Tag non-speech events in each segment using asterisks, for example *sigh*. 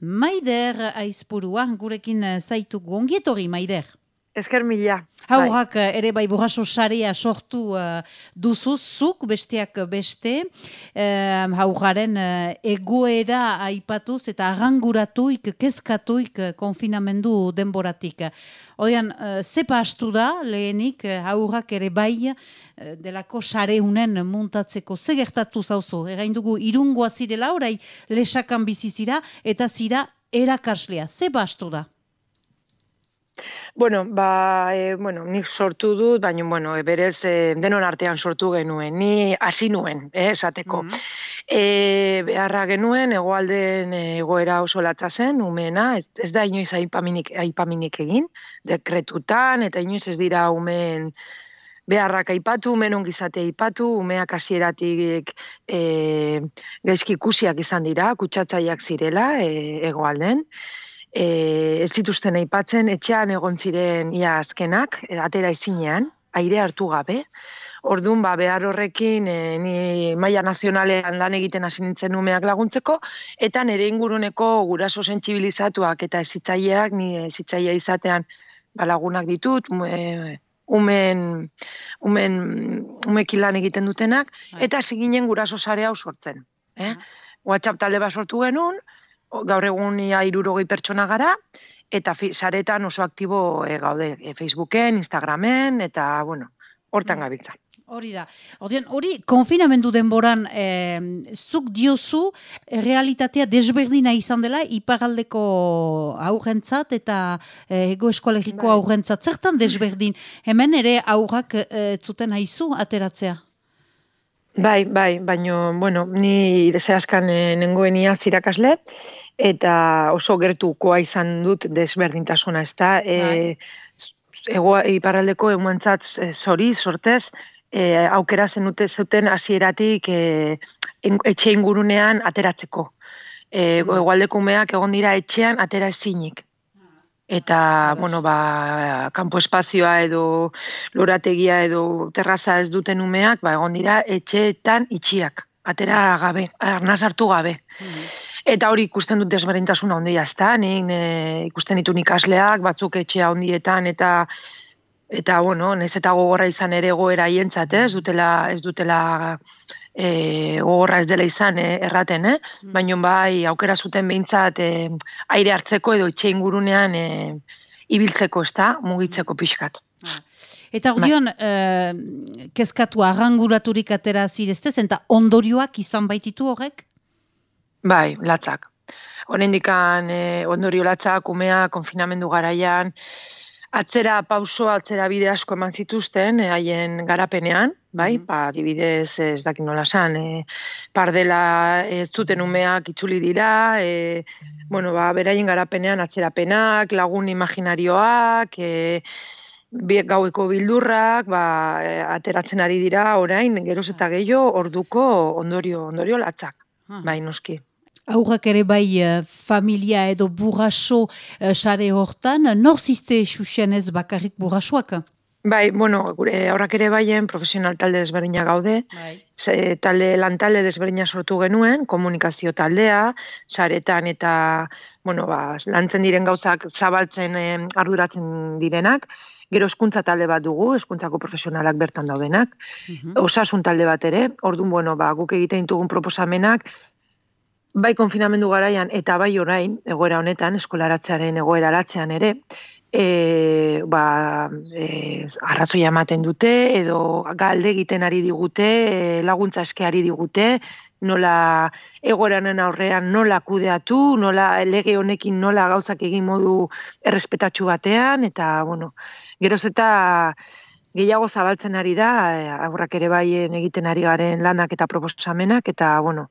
Maider aizpurua, gurekin eh, zaitu gongietori, Maider. Esker mila. Haurak bai. ere bai burraso sarea sortu uh, duzuzuk, besteak beste. Uh, Haugaren uh, egoera aipatuz eta arranguratuik, kezkatuik konfinamendu denboratik. Oian, uh, zepa astu da, lehenik, haurak ere bai uh, delako sareunen muntatzeko. Zegertatu zauzu, erain dugu irungoa zirela, orai lesakan bizizira, eta zira erakaslea. Zepa astu da? Bueno, ba, e, bueno, nik sortu dut, baina, bueno, e, berez, e, denon artean sortu genuen, ni hasi nuen, eh, esateko. Mm -hmm. beharra genuen, egoalden egoera oso latza zen, umena, ez, ez da inoiz aipaminik, aipaminik egin, dekretutan, eta inoiz ez dira umen beharrak aipatu, umen ongizate aipatu, umeak hasieratik e, gaizki ikusiak izan dira, kutsatzaiak zirela e, egoalden, e, ez dituzten aipatzen etxean egon ziren ia azkenak, e, atera ezinean, aire hartu gabe. Orduan, ba, behar horrekin, e, ni maia nazionalean lan egiten hasi nintzen umeak laguntzeko, eta nire inguruneko guraso sentsibilizatuak eta ezitzaileak, ni ezitzailea izatean ba, lagunak ditut, e, umen, umen, umekin lan egiten dutenak, bai. eta ziginen guraso sare hau sortzen. Eh? WhatsApp talde bat sortu genuen, gaur egun ia irurogei pertsona gara, eta saretan oso aktibo e, gaude e, Facebooken, Instagramen, eta, bueno, hortan mm. gabiltza. Hori da. Odian, hori konfinamendu denboran e, zuk diozu realitatea desberdina izan dela iparaldeko aurrentzat eta e, ego eskolegiko bai. aurrentzat. Zertan desberdin? Hemen ere aurrak e, zuten haizu ateratzea? Bai, bai, baino, bueno, ni deseaskan e, nengoen zirakasle, eta oso gertukoa izan dut desberdintasuna, ez da, e, ego, iparraldeko emuantzat zori, sortez, e, aukera zenute zuten hasieratik e, etxe ingurunean ateratzeko. E, egualdeko umeak egon dira etxean atera ezinik eta bueno ba kanpo espazioa edo lorategia edo terraza ez duten umeak ba egon dira etxeetan itxiak atera gabe arnaz hartu gabe mm-hmm. eta hori ikusten dut desberdintasuna hondia ezta ni e, ikusten ditu ikasleak batzuk etxea hondietan eta eta bueno nez eta gogorra izan ere goera hientzat ez dutela ez dutela e, gogorra ez dela izan e, erraten, eh? Mm. baina bai aukera zuten behintzat e, aire hartzeko edo itxe ingurunean e, ibiltzeko ez da, mugitzeko pixkat. Ah. Eta gudion, bai. e, kezkatu arranguraturik atera zireztez, eta ondorioak izan baititu horrek? Bai, latzak. Horendikan e, ondorio latzak, umea, konfinamendu garaian, atzera pauso, atzera bide asko eman zituzten, eh, haien garapenean, bai, mm -hmm. ba, dibidez, ez dakit nola san, e, pardela ez duten umeak itzuli dira, e, bueno, ba, beraien garapenean atzerapenak, lagun imaginarioak, e, gaueko bildurrak, ba, ateratzen ari dira orain, geroz eta gehiago, orduko ondorio, ondorio latzak, bai, noski. Aurrak ere bai uh, familia edo burraso uh, sare hortan, nor ziste xuxen ez bakarrik burrasoak? Bai, bueno, gure aurrak ere baien profesional talde desberdina gaude, bai. Ze, talde lan talde desberdina sortu genuen, komunikazio taldea, saretan eta, bueno, ba, lantzen diren gauzak zabaltzen eh, arduratzen direnak, gero eskuntza talde bat dugu, eskuntzako profesionalak bertan daudenak, mhm. osasun talde bat ere, orduan, bueno, ba, guk egiten dugun proposamenak, bai konfinamendu garaian eta bai orain, egoera honetan, eskolaratzearen egoera aratzean ere, e, ba, e, arrazoia ematen dute, edo galde egiten ari digute, e, laguntza eskeari digute, nola egoeranen aurrean nola kudeatu, nola lege honekin nola gauzak egin modu errespetatxu batean, eta, bueno, geroz eta gehiago zabaltzen ari da, eh, aurrak ere baien egiten ari garen lanak eta proposamenak, eta, bueno,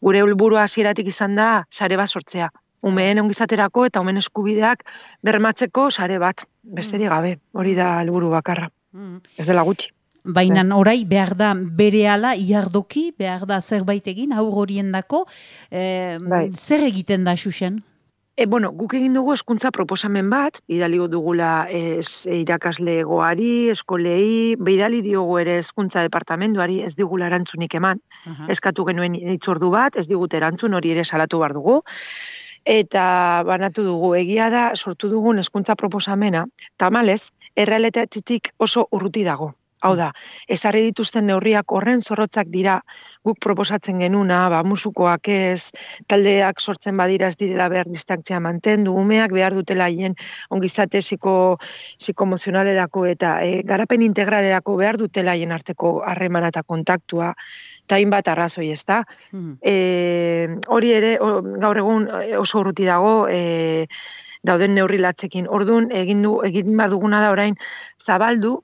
gure helburu hasieratik izan da, sare bat sortzea. Umeen ongizaterako eta umen eskubideak bermatzeko sare bat, besterik mm. gabe, hori da helburu bakarra. Mm. Ez dela gutxi. Baina orai behar da bere ala iardoki, behar da zerbait egin, aur horien dako. Eh, bai. Zer egiten da, Xuxen? E, bueno, guk egin dugu eskuntza proposamen bat, idali dugula es, irakasle egoari, eskolei, beidali diogu ere eskuntza departamentuari ez digula erantzunik eman. Eskatu genuen itzordu bat, ez digut erantzun hori ere salatu bar dugu. eta banatu dugu egia da sortu dugun hezkuntza proposamena tamalez errealitatetik oso urruti dago Hau da, ezarri dituzten neurriak horren zorrotzak dira guk proposatzen genuna, ba, musukoak ez, taldeak sortzen badira ez direla behar distantzia mantendu, umeak behar dutela hien ongizate psiko, psikomozionalerako eta e, garapen integralerako behar dutela hien arteko harremana eta kontaktua, eta hainbat arrazoi ez da. Hmm. E, hori ere, gaur egun e, oso urruti dago, e, dauden neurri latzekin. Orduan, egin, du, egin baduguna da orain zabaldu,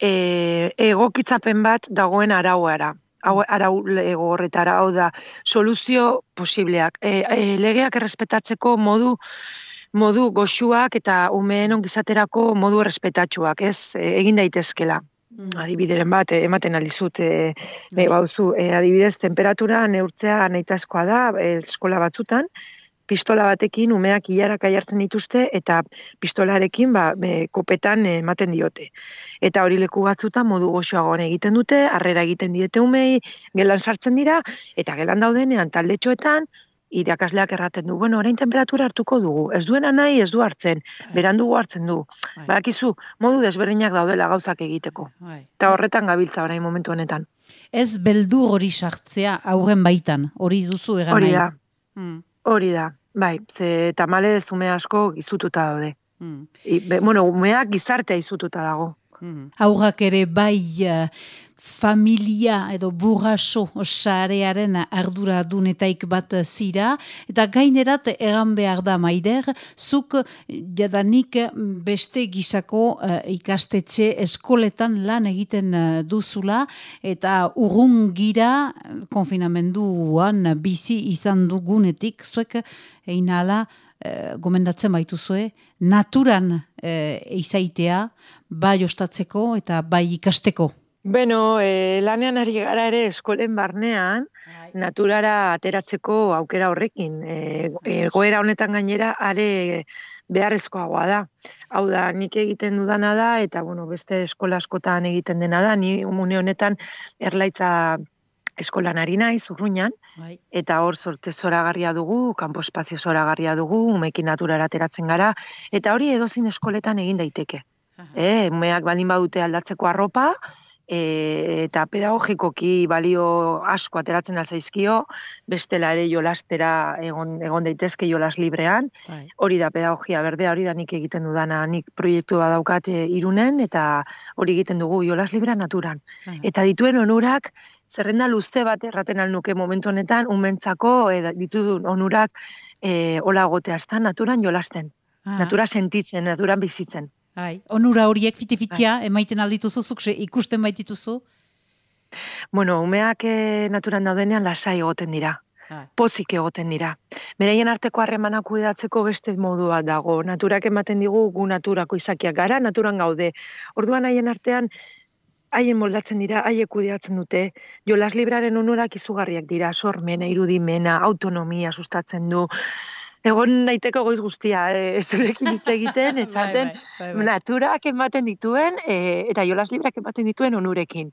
e, egokitzapen bat dagoen arauara. Hau, mm. arau ego horretara, hau da, soluzio posibleak. E, e, legeak errespetatzeko modu modu goxuak eta umeen ongizaterako modu errespetatsuak, ez? E, egin daitezkela. Mm. Adibideren bat, ematen aldizut, e, e, bauzu, e, adibidez, temperatura neurtzea nahitazkoa da, eskola batzutan, pistola batekin umeak ilarak aiartzen dituzte eta pistolarekin ba, kopetan ematen diote. Eta hori leku batzuta modu goxoagoan egiten dute, harrera egiten diete umei, gelan sartzen dira, eta gelan daudenean taldetxoetan, irakasleak erraten du, bueno, orain temperatura hartuko dugu, ez duena nahi, ez du hartzen, bai. beran dugu hartzen du. Bai. Badakizu, modu desberdinak daudela gauzak egiteko. Bai. Eta horretan gabiltza orain momentu honetan. Ez beldu hori sartzea aurren baitan, hori duzu egan Hori da, hmm. hori da. Bai, ze tamale zume asko gizututa daude. Mm. bueno, umeak gizartea izututa dago. Mm. Aurrak ere bai uh, familia edo burraso sarearen ardura dunetaik bat zira, eta gainerat egan behar da maider, zuk jadanik beste gisako uh, ikastetxe eskoletan lan egiten uh, duzula, eta urrun gira konfinamenduan bizi izan dugunetik, zuek egin ala, uh, gomendatzen baituzue, naturan uh, izaitea, bai ostatzeko eta bai ikasteko. Beno, e, lanean ari gara ere eskolen barnean, bai. naturara ateratzeko aukera horrekin. E, egoera honetan gainera, are beharrezkoagoa da. Hau da, nik egiten dudana da, eta bueno, beste eskola askotan egiten dena da, ni umune honetan erlaitza eskolan ari naiz, urruñan, bai. eta hor sorte zoragarria dugu, kanpo espazio zoragarria dugu, umekin naturara ateratzen gara, eta hori edozin eskoletan egin daiteke. Eh, umeak baldin badute aldatzeko arropa, e, eta pedagogikoki balio asko ateratzen da zaizkio, bestela ere jolastera egon, egon daitezke jolas librean, bai. hori da pedagogia berdea, hori da nik egiten dudana, nik proiektu badaukat e, irunen, eta hori egiten dugu jolas librea naturan. Eta dituen onurak, zerrenda luze bat erraten alnuke momentu honetan, unmentzako e, ditu onurak e, hola gotea, naturan jolasten. Natura sentitzen, naturan bizitzen. Ai, onura horiek fitifitia bai. emaiten aldituzu zuk ikusten baitituzu? Bueno, umeak e, naturan daudenean lasai egoten dira. Ai. Pozik egoten dira. Beraien arteko harremanak kudeatzeko beste modua dago. Naturak ematen digu gu naturako izakiak gara, naturan gaude. Orduan haien artean haien moldatzen dira, haiek kudeatzen dute. Jolas libraren onurak izugarriak dira, sormena, irudimena, autonomia sustatzen du egon daiteko goiz guztia, e, *laughs* zurekin hitz egiten, *laughs* bai, esaten, bai, bai, naturak ematen dituen, e, eta jolas librak ematen dituen onurekin.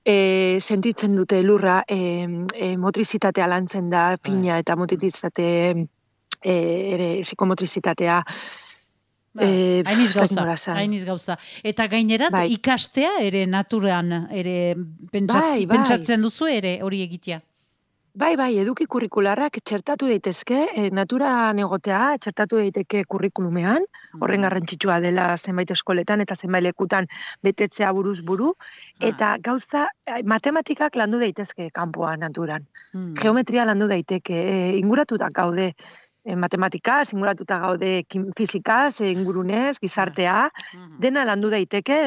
E, sentitzen dute lurra, e, e, motrizitatea lantzen da, pina eta motrizitate, e, ere, psikomotrizitatea, Ba, eh, gauza, gauza. Eta gainerat ikastea ere naturan ere pentsatzen duzu ere hori egitea. Bai, bai, eduki kurrikularrak txertatu daitezke, e, natura negotea txertatu daiteke kurrikulumean, horren mm. garrantzitsua dela zenbait eskoletan eta zenbait lekutan betetzea buruz buru, ah. eta gauza, eh, matematikak landu daitezke kanpoa naturan. Hmm. Geometria landu daiteke, e, inguratuta gaude, e, matematika, inguratuta gaude fizikaz, ingurunez, gizartea, hmm. dena landu daiteke,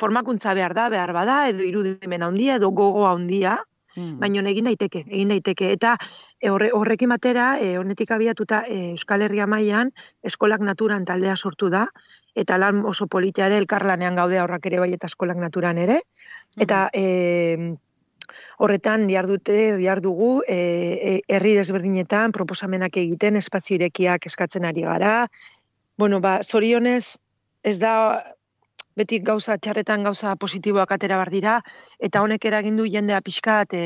formakuntza behar da, behar bada, edo irudimen handia, edo gogoa handia, Mm. Baina egin daiteke, egin daiteke. Eta e, horre, horrekin batera, e, honetik abiatuta e, Euskal Herria mailan eskolak naturan taldea sortu da, eta lan oso politia ere elkarlanean gaude horrak ere bai eta eskolak naturan ere. Mm. Eta e, horretan diar dute, diar dugu, e, herri desberdinetan proposamenak egiten, espazio irekiak eskatzen ari gara. Bueno, ba, zorionez, ez da beti gauza txarretan gauza positiboak atera bar dira eta honek eragindu jendea pixkat e,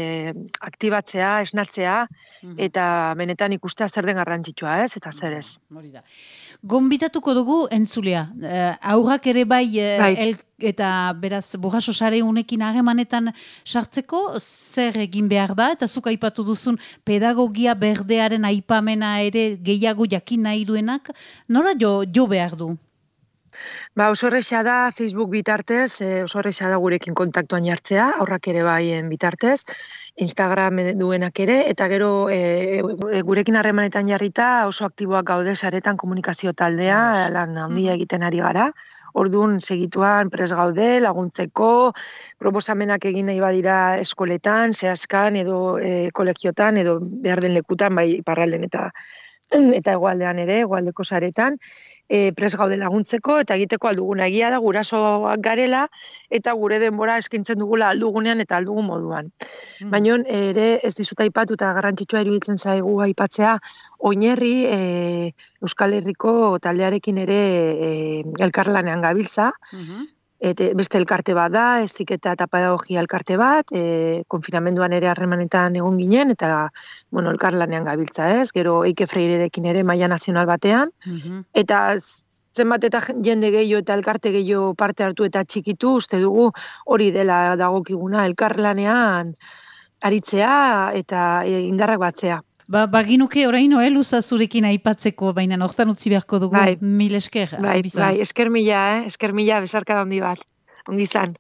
aktibatzea, esnatzea mhm. eta benetan ikustea zer den garrantzitsua, ez? Eta zer ez. Hori da. Gonbitatuko dugu entzulea. Uh, aurrak ere bai, uh, El, eta beraz burraso sare unekin hagemanetan sartzeko zer egin behar da eta zuk aipatu duzun pedagogia berdearen aipamena ere gehiago jakin nahi duenak, nora jo, jo behar du? Ba, oso da Facebook bitartez, e, oso da gurekin kontaktuan jartzea, aurrak ere baien bitartez, Instagram duenak ere, eta gero e, gurekin harremanetan jarrita oso aktiboak gaude saretan komunikazio taldea, lan handia egiten ari gara, Orduan segituan pres gaude, laguntzeko, proposamenak egin nahi badira eskoletan, zehazkan, edo e, kolegiotan, edo behar den lekutan, bai parralden eta eta egualdean ere, egualdeko saretan, e, pres gaude laguntzeko eta egiteko alduguna egia da gurasoak garela eta gure denbora eskintzen dugula aldugunean eta aldugun moduan. Mm. Baina ere ez dizuta aipatu eta garrantzitsua iruditzen zaigu aipatzea oinerri e, Euskal Herriko taldearekin ere e, elkarlanean gabiltza, mm Eta beste elkarte bat da, eziketa eta pedagogia elkarte bat, e, konfinamenduan ere harremanetan egon ginen, eta bueno, elkarlanean gabiltza ez, gero Eike Freirerekin ere maia nazional batean, mm eta zenbat eta jende gehiago eta elkarte gehiago parte hartu eta txikitu, uste dugu hori dela dagokiguna elkarlanean aritzea eta e, indarrak batzea. Ba, baginuke oraino, eh, luza zurekin aipatzeko, baina hortan utzi beharko dugu, bai. mil esker. Bai, bai, esker mila, eh, esker mila, besarka da bat, ongi zan.